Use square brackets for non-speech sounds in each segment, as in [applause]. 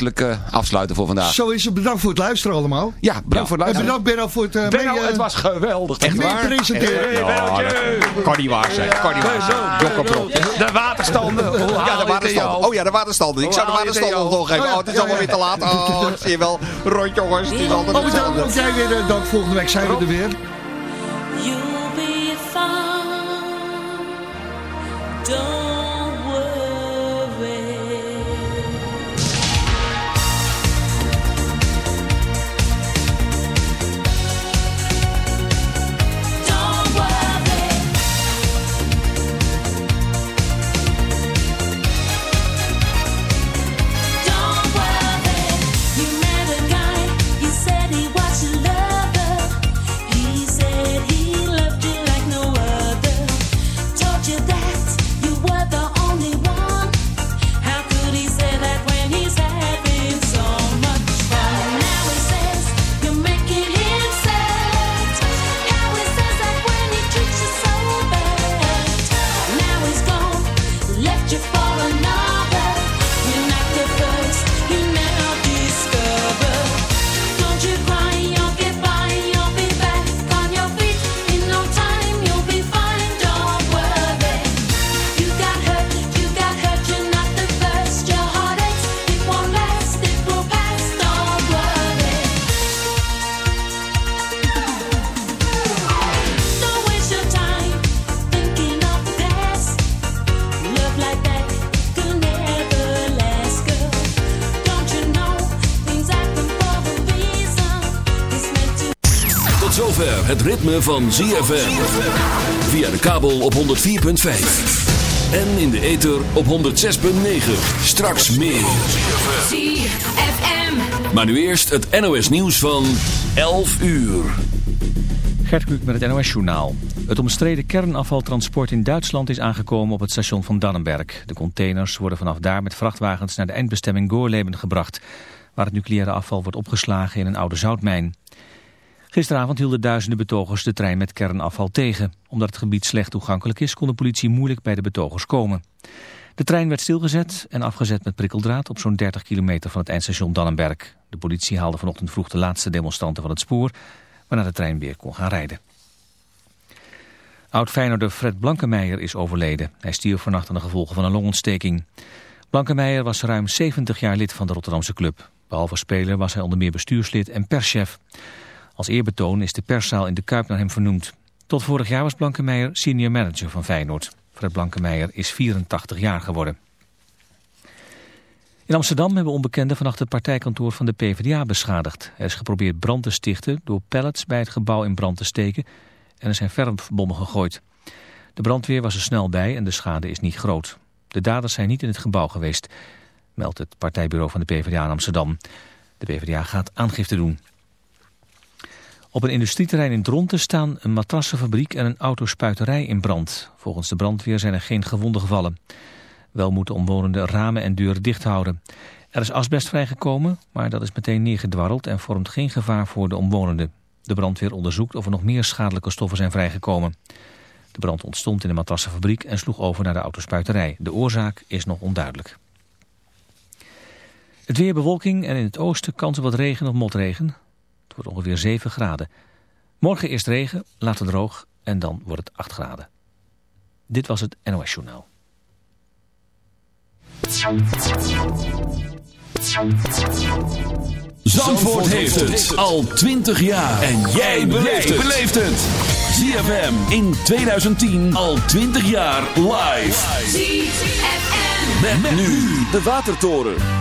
feestelijk afsluiten voor vandaag. Zo is het. Bedankt voor het luisteren allemaal. Ja, bedankt voor het luisteren. En bedankt Benno voor het uh, Benno, mee, het was geweldig. Echt waar? presenteren. Ja, kan niet waar zijn. Kan niet waar zijn. De waterstanden. Ja, de waterstanden. Oh ja, de waterstanden. Ik zou de waterstanden nog even. Oh, het is allemaal weer te laat. [laughs] Oh, zie je wel. Rond jongens. Het is altijd oh, hetzelfde. Ook jij weer dank. Volgende week zijn we er weer. Ritme van ZFM. Via de kabel op 104.5. En in de ether op 106.9. Straks meer. ZFM. Maar nu eerst het NOS nieuws van 11 uur. Gert Kluk met het NOS journaal. Het omstreden kernafvaltransport in Duitsland is aangekomen op het station van Dannenberg. De containers worden vanaf daar met vrachtwagens naar de eindbestemming Goorleben gebracht... waar het nucleaire afval wordt opgeslagen in een oude zoutmijn. Gisteravond hielden duizenden betogers de trein met kernafval tegen. Omdat het gebied slecht toegankelijk is, kon de politie moeilijk bij de betogers komen. De trein werd stilgezet en afgezet met prikkeldraad op zo'n 30 kilometer van het eindstation Dannenberg. De politie haalde vanochtend vroeg de laatste demonstranten van het spoor, waarna de trein weer kon gaan rijden. Oud-Feyenoorder Fred Blankemeijer is overleden. Hij stierf vannacht aan de gevolgen van een longontsteking. Blankemeijer was ruim 70 jaar lid van de Rotterdamse club. Behalve speler was hij onder meer bestuurslid en perschef. Als eerbetoon is de perszaal in de Kuip naar hem vernoemd. Tot vorig jaar was Blankemeijer senior manager van Feyenoord. Fred Blankemeijer is 84 jaar geworden. In Amsterdam hebben onbekenden vannacht het partijkantoor van de PvdA beschadigd. Er is geprobeerd brand te stichten door pallets bij het gebouw in brand te steken en er zijn verfbommen gegooid. De brandweer was er snel bij en de schade is niet groot. De daders zijn niet in het gebouw geweest, meldt het partijbureau van de PvdA in Amsterdam. De PvdA gaat aangifte doen. Op een industrieterrein in Dronten staan een matrassenfabriek en een autospuiterij in brand. Volgens de brandweer zijn er geen gewonden gevallen. Wel moeten omwonenden ramen en deuren dicht houden. Er is asbest vrijgekomen, maar dat is meteen neergedwarreld en vormt geen gevaar voor de omwonenden. De brandweer onderzoekt of er nog meer schadelijke stoffen zijn vrijgekomen. De brand ontstond in de matrassenfabriek en sloeg over naar de autospuiterij. De oorzaak is nog onduidelijk. Het weer bewolking en in het oosten kans op wat regen of motregen. Het wordt ongeveer 7 graden. Morgen eerst regen, later droog en dan wordt het 8 graden. Dit was het NOS Journaal. Zandvoort heeft het al 20 jaar. En jij beleeft het. ZFM in 2010 al 20 jaar live. ZFM. Met, nu de Watertoren.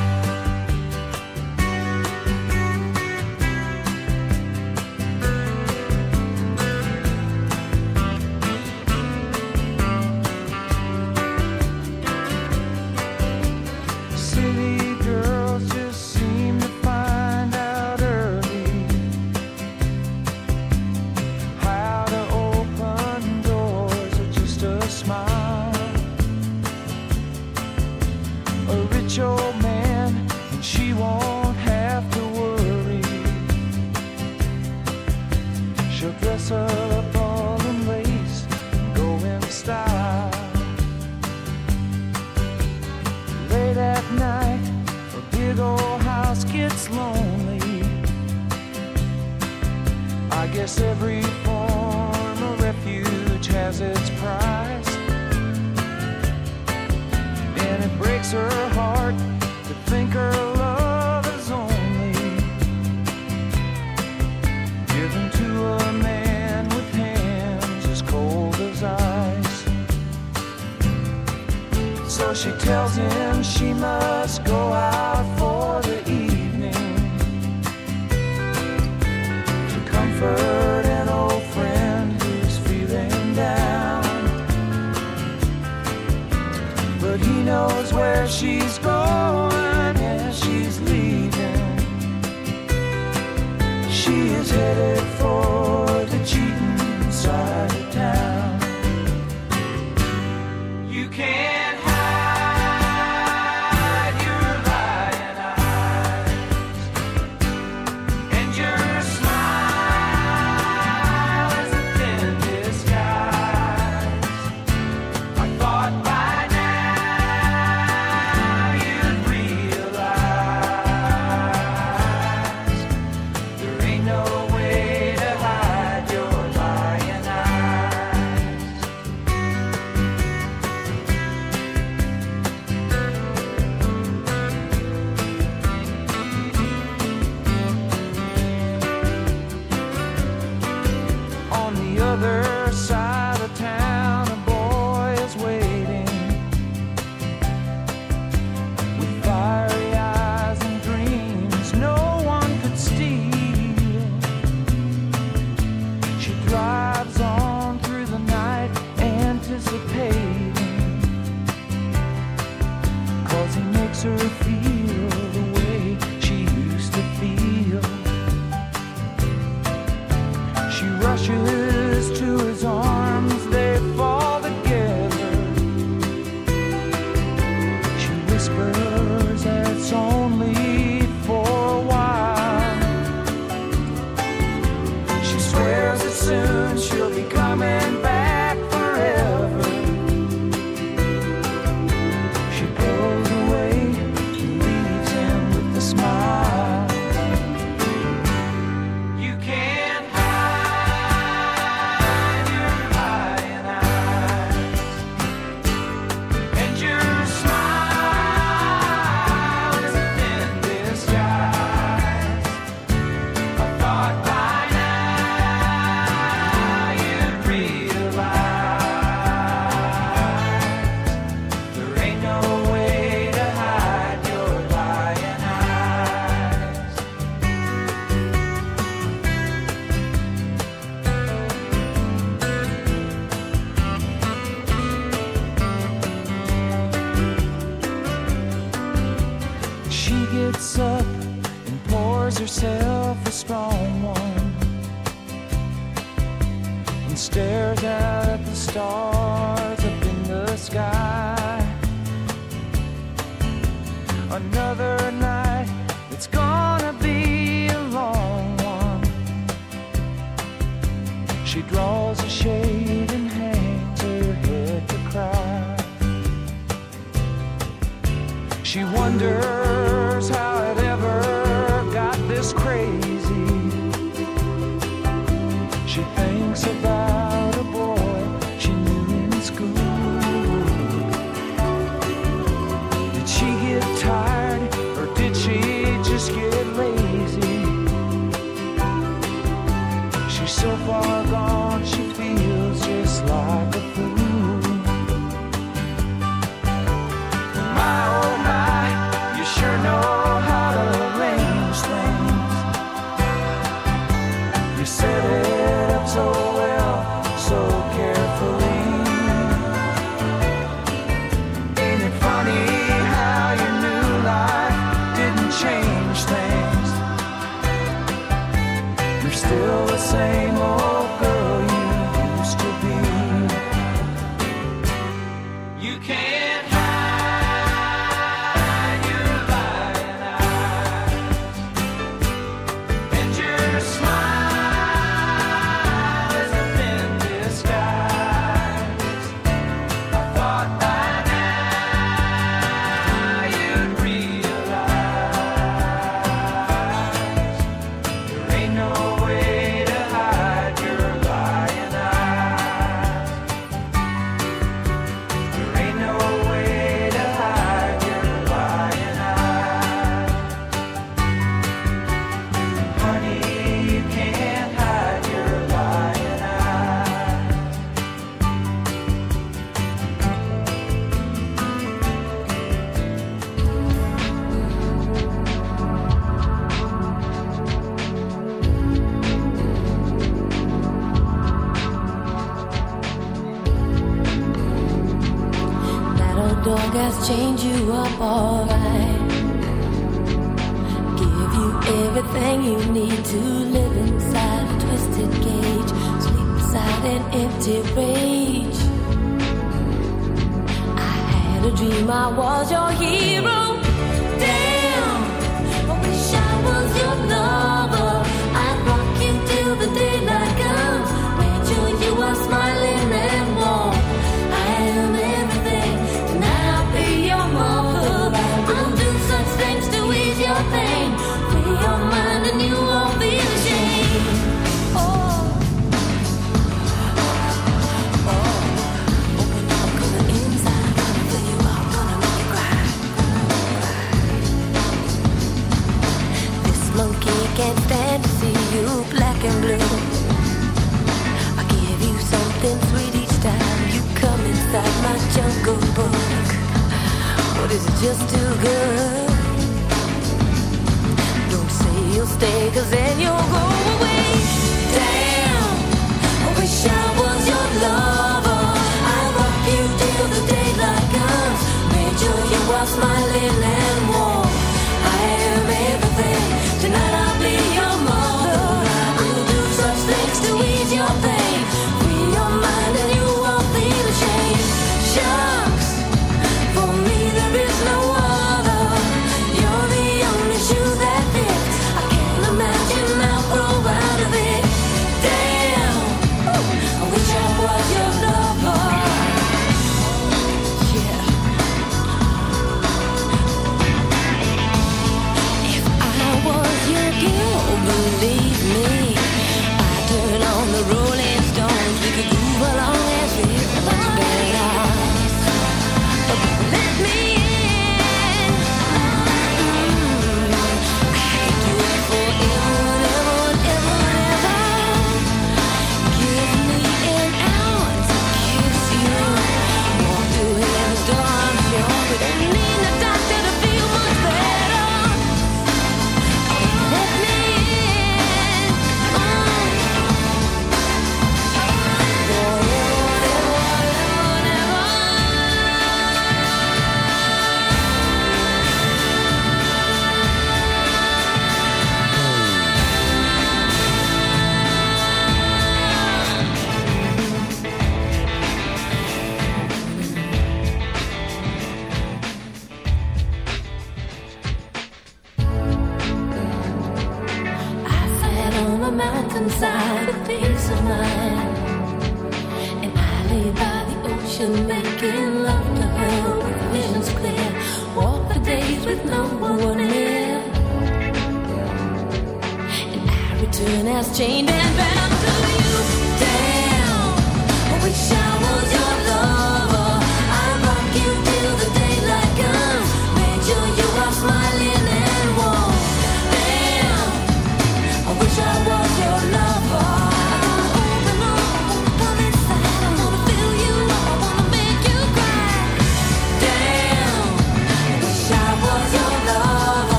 she's gone.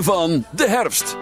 Van de herfst.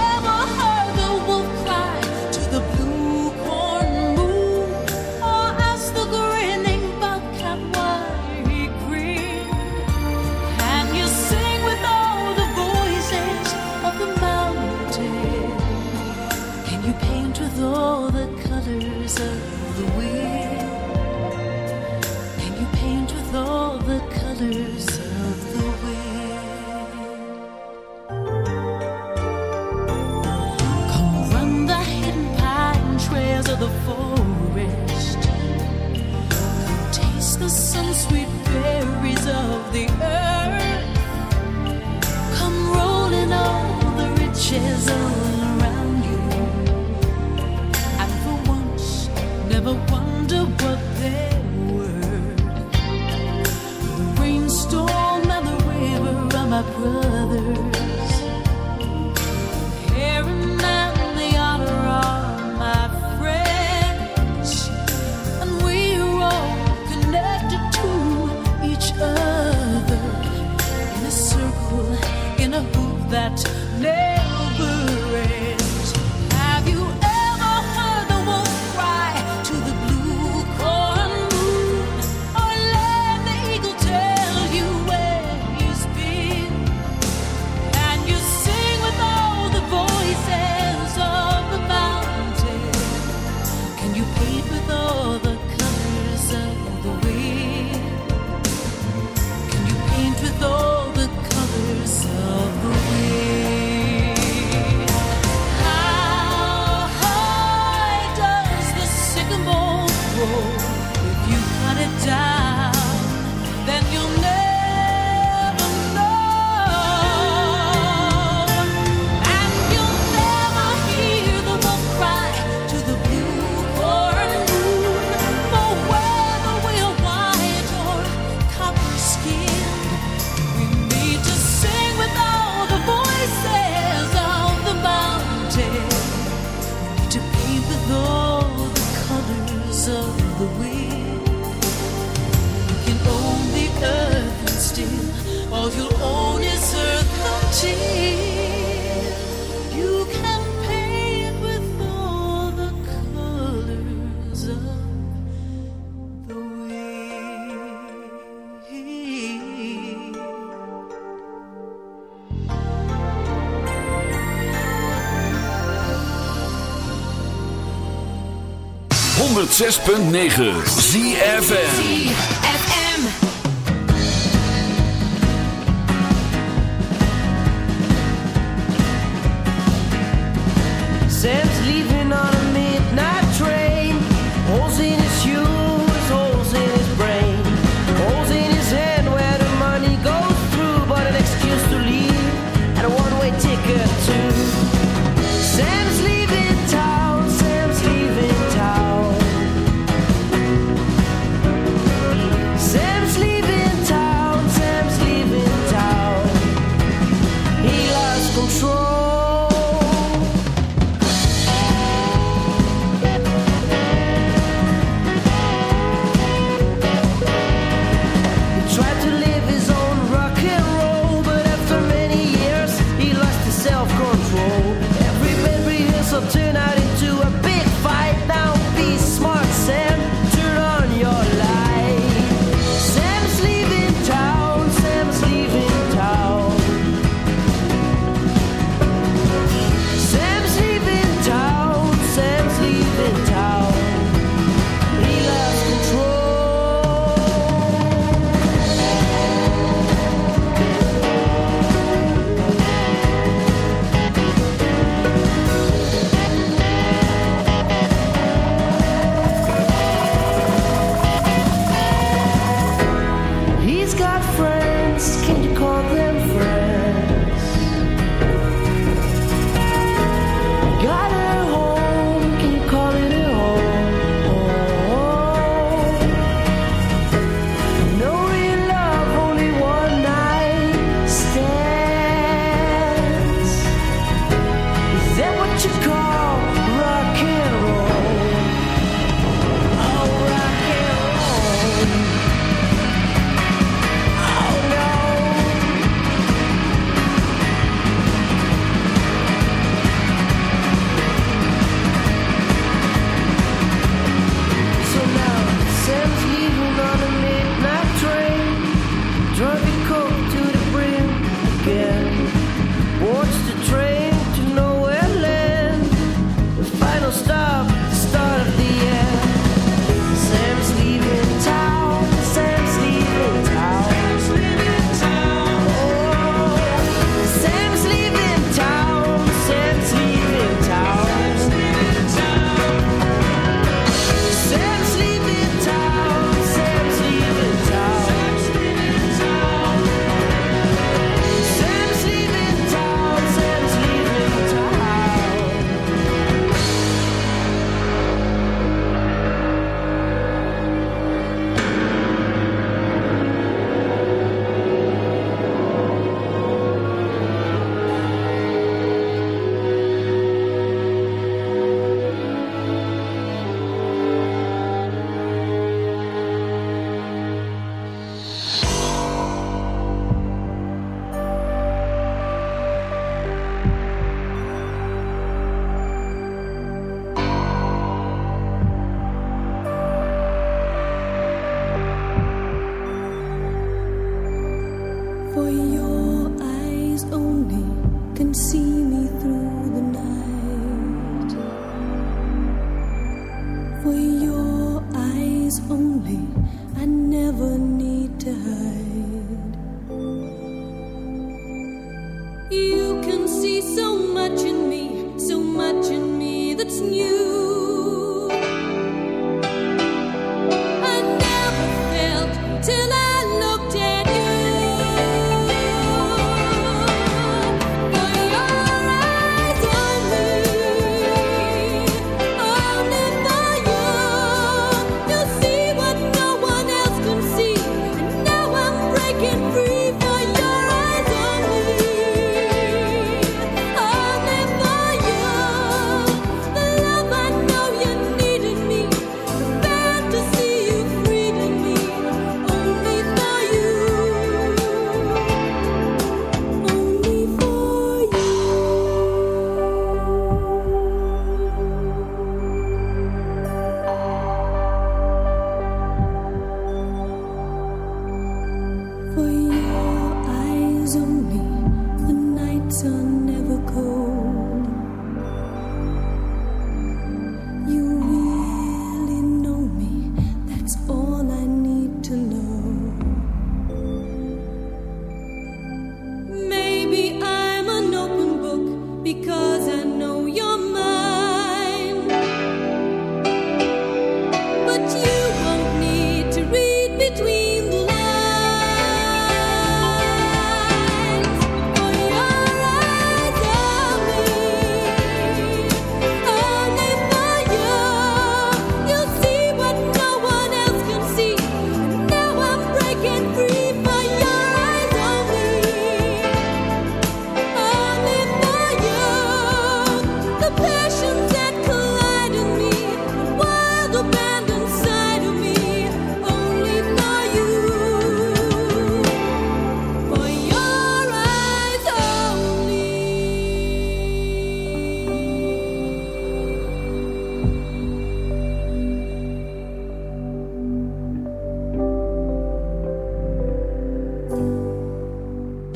106.9 ZFM.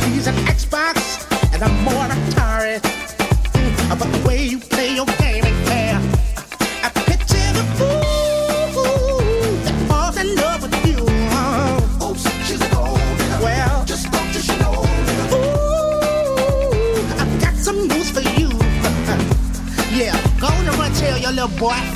He's an Xbox, and I'm more an Atari. But the way you play your game ain't fair. I picture the fool that falls in love with you. Oh, she's an old. Well, just spoke to you know. Ooh, I've got some news for you. [laughs] yeah, go on and run tell your little boy.